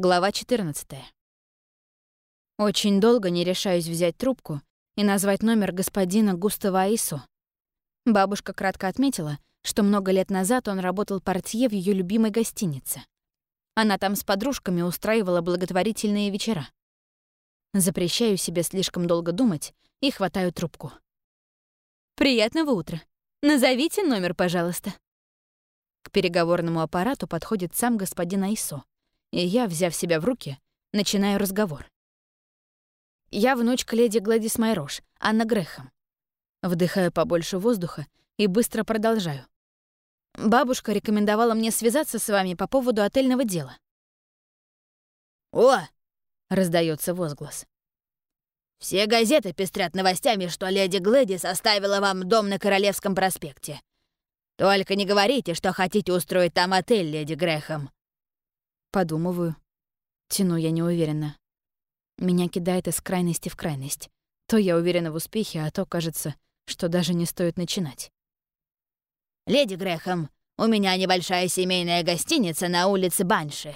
Глава 14. Очень долго не решаюсь взять трубку и назвать номер господина Густава Аисо. Бабушка кратко отметила, что много лет назад он работал портье в ее любимой гостинице. Она там с подружками устраивала благотворительные вечера. Запрещаю себе слишком долго думать и хватаю трубку. «Приятного утра. Назовите номер, пожалуйста». К переговорному аппарату подходит сам господин Айсо и я, взяв себя в руки, начинаю разговор. Я внучка леди Гладис Майрош, Анна Грехом. Вдыхаю побольше воздуха и быстро продолжаю. Бабушка рекомендовала мне связаться с вами по поводу отельного дела. «О!» — раздается возглас. «Все газеты пестрят новостями, что леди Глэдис оставила вам дом на Королевском проспекте. Только не говорите, что хотите устроить там отель, леди Грехом. Подумываю. Тяну я неуверенно. Меня кидает из крайности в крайность. То я уверена в успехе, а то кажется, что даже не стоит начинать. «Леди Грэхэм, у меня небольшая семейная гостиница на улице Банши.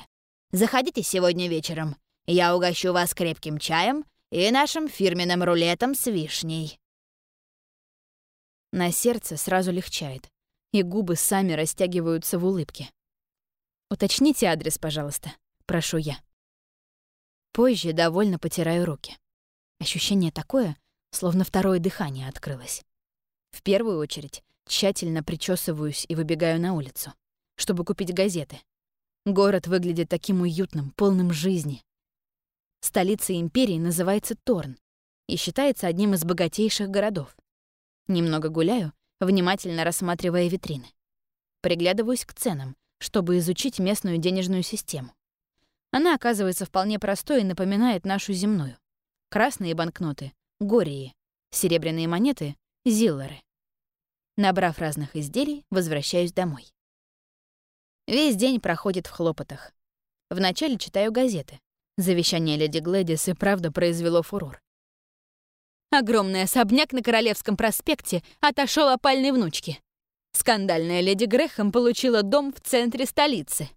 Заходите сегодня вечером. Я угощу вас крепким чаем и нашим фирменным рулетом с вишней». На сердце сразу легчает, и губы сами растягиваются в улыбке. «Уточните адрес, пожалуйста», — прошу я. Позже довольно потираю руки. Ощущение такое, словно второе дыхание открылось. В первую очередь тщательно причесываюсь и выбегаю на улицу, чтобы купить газеты. Город выглядит таким уютным, полным жизни. Столица империи называется Торн и считается одним из богатейших городов. Немного гуляю, внимательно рассматривая витрины. Приглядываюсь к ценам, чтобы изучить местную денежную систему. Она оказывается вполне простой и напоминает нашу земную. Красные банкноты — гории, серебряные монеты — зиллеры. Набрав разных изделий, возвращаюсь домой. Весь день проходит в хлопотах. Вначале читаю газеты. Завещание леди Глэдис и правда произвело фурор. Огромный особняк на Королевском проспекте отошел опальной внучке. Скандальная леди Грэхэм получила дом в центре столицы.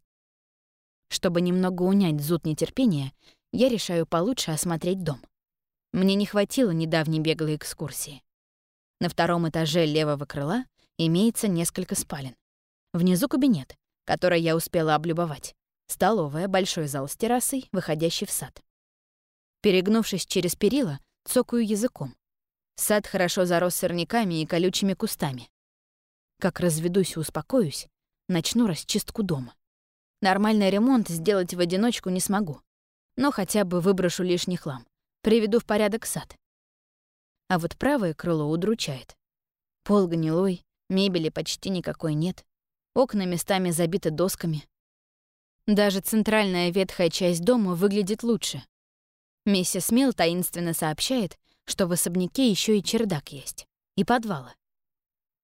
Чтобы немного унять зуд нетерпения, я решаю получше осмотреть дом. Мне не хватило недавней беглой экскурсии. На втором этаже левого крыла имеется несколько спален. Внизу кабинет, который я успела облюбовать. Столовая, большой зал с террасой, выходящий в сад. Перегнувшись через перила, цокаю языком. Сад хорошо зарос сорняками и колючими кустами. Как разведусь и успокоюсь, начну расчистку дома. Нормальный ремонт сделать в одиночку не смогу, но хотя бы выброшу лишний хлам, приведу в порядок сад. А вот правое крыло удручает. Пол гнилой, мебели почти никакой нет, окна местами забиты досками. Даже центральная ветхая часть дома выглядит лучше. Миссис Милл таинственно сообщает, что в особняке еще и чердак есть, и подвалы.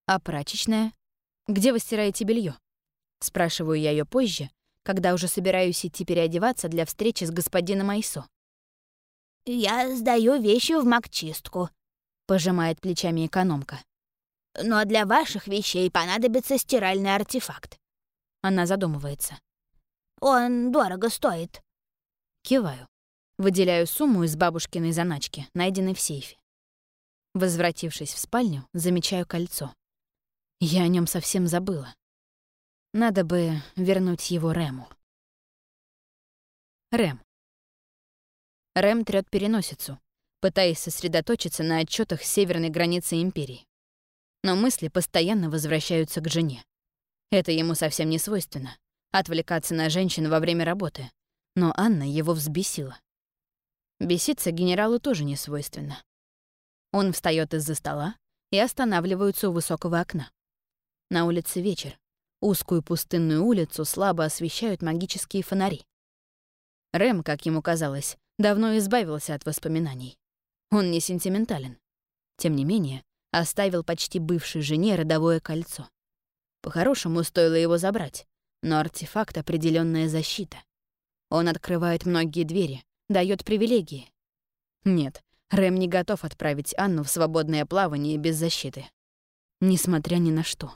«А прачечная? Где вы стираете белье? Спрашиваю я ее позже, когда уже собираюсь идти переодеваться для встречи с господином Айсо. «Я сдаю вещи в макчистку», — пожимает плечами экономка. «Но для ваших вещей понадобится стиральный артефакт». Она задумывается. «Он дорого стоит». Киваю. Выделяю сумму из бабушкиной заначки, найденной в сейфе. Возвратившись в спальню, замечаю кольцо. Я о нем совсем забыла. Надо бы вернуть его Рэму. Рэм. Рэм трёт переносицу, пытаясь сосредоточиться на отчетах северной границы Империи. Но мысли постоянно возвращаются к жене. Это ему совсем не свойственно — отвлекаться на женщин во время работы. Но Анна его взбесила. Беситься генералу тоже не свойственно. Он встает из-за стола и останавливается у высокого окна. На улице вечер. Узкую пустынную улицу слабо освещают магические фонари. Рэм, как ему казалось, давно избавился от воспоминаний. Он не сентиментален. Тем не менее, оставил почти бывшей жене родовое кольцо. По-хорошему, стоило его забрать, но артефакт — определенная защита. Он открывает многие двери, дает привилегии. Нет, Рэм не готов отправить Анну в свободное плавание без защиты. Несмотря ни на что.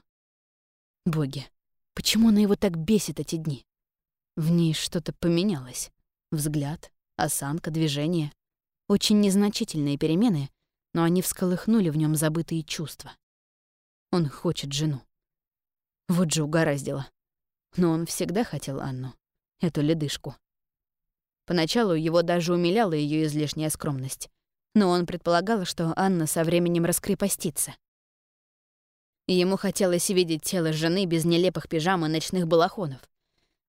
Боги, почему она его так бесит эти дни? В ней что-то поменялось. Взгляд, осанка, движение. Очень незначительные перемены, но они всколыхнули в нем забытые чувства. Он хочет жену. Вот же угораздило. Но он всегда хотел Анну, эту ледышку. Поначалу его даже умиляла ее излишняя скромность, но он предполагал, что Анна со временем раскрепостится. Ему хотелось видеть тело жены без нелепых пижам и ночных балахонов,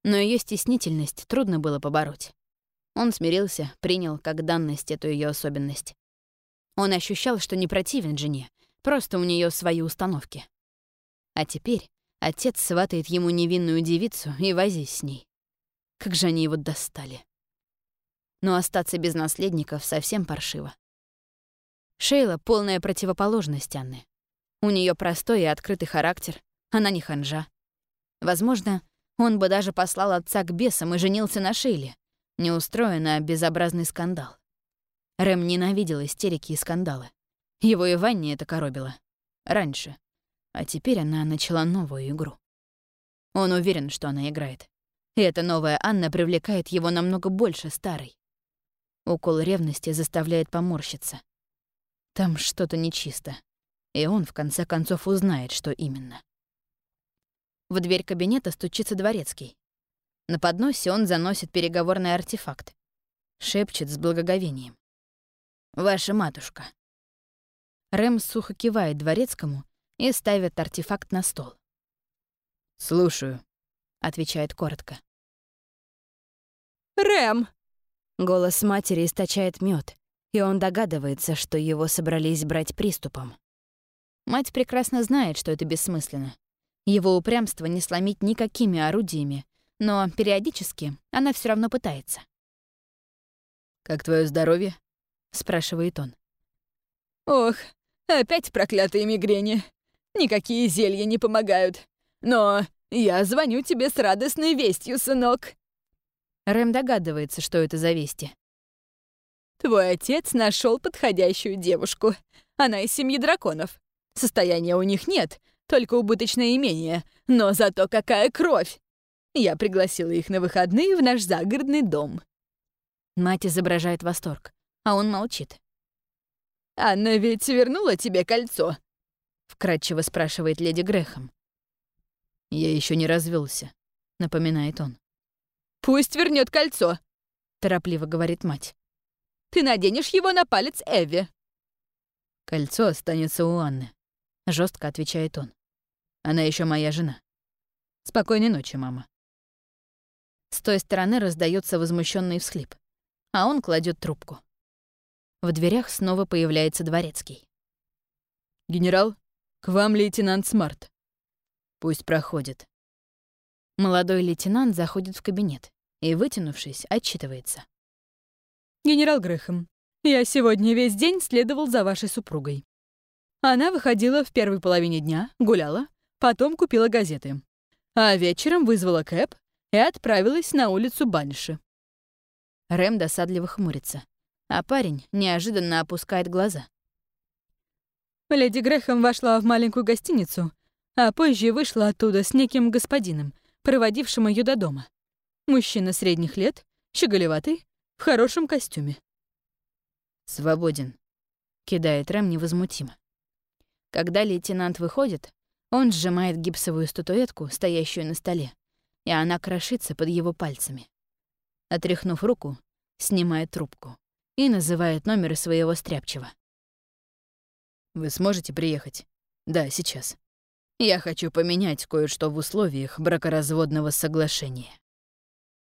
но ее стеснительность трудно было побороть. Он смирился, принял как данность эту ее особенность. Он ощущал, что не противен жене, просто у нее свои установки. А теперь отец сватает ему невинную девицу и возись с ней. Как же они его достали. Но остаться без наследников совсем паршиво. Шейла — полная противоположность Анны. У нее простой и открытый характер, она не ханжа. Возможно, он бы даже послал отца к бесам и женился на Шейле, не устроя на безобразный скандал. Рэм ненавидел истерики и скандалы. Его и Ванне это коробило. Раньше. А теперь она начала новую игру. Он уверен, что она играет. И эта новая Анна привлекает его намного больше старой. Укол ревности заставляет поморщиться. Там что-то нечисто. И он, в конце концов, узнает, что именно. В дверь кабинета стучится дворецкий. На подносе он заносит переговорный артефакт. Шепчет с благоговением. «Ваша матушка». Рэм сухо кивает дворецкому и ставит артефакт на стол. «Слушаю», — отвечает коротко. «Рэм!» Голос матери источает мед, и он догадывается, что его собрались брать приступом. Мать прекрасно знает, что это бессмысленно. Его упрямство не сломить никакими орудиями, но периодически она все равно пытается. «Как твое здоровье?» — спрашивает он. «Ох, опять проклятые мигрени. Никакие зелья не помогают. Но я звоню тебе с радостной вестью, сынок». Рэм догадывается, что это за вести. «Твой отец нашел подходящую девушку. Она из семьи драконов. Состояния у них нет, только убыточное имение. Но зато какая кровь! Я пригласила их на выходные в наш загородный дом». Мать изображает восторг, а он молчит. «Анна ведь вернула тебе кольцо?» — вкратчиво спрашивает леди Грехом. «Я еще не развелся, напоминает он. «Пусть вернет кольцо», — торопливо говорит мать. «Ты наденешь его на палец Эви». «Кольцо останется у Анны», — жестко отвечает он. «Она еще моя жена. Спокойной ночи, мама». С той стороны раздается возмущенный всхлип, а он кладет трубку. В дверях снова появляется дворецкий. «Генерал, к вам лейтенант Смарт». «Пусть проходит». Молодой лейтенант заходит в кабинет и, вытянувшись, отчитывается. «Генерал Грэхэм, я сегодня весь день следовал за вашей супругой. Она выходила в первой половине дня, гуляла, потом купила газеты. А вечером вызвала кэп и отправилась на улицу Банши. Рэм досадливо хмурится, а парень неожиданно опускает глаза. Леди Грэхэм вошла в маленькую гостиницу, а позже вышла оттуда с неким господином, проводившим ее до дома. Мужчина средних лет, щеголеватый, в хорошем костюме. «Свободен», — кидает Рэм невозмутимо. Когда лейтенант выходит, он сжимает гипсовую статуэтку, стоящую на столе, и она крошится под его пальцами. Отряхнув руку, снимает трубку и называет номер своего стряпчего. «Вы сможете приехать?» «Да, сейчас. Я хочу поменять кое-что в условиях бракоразводного соглашения».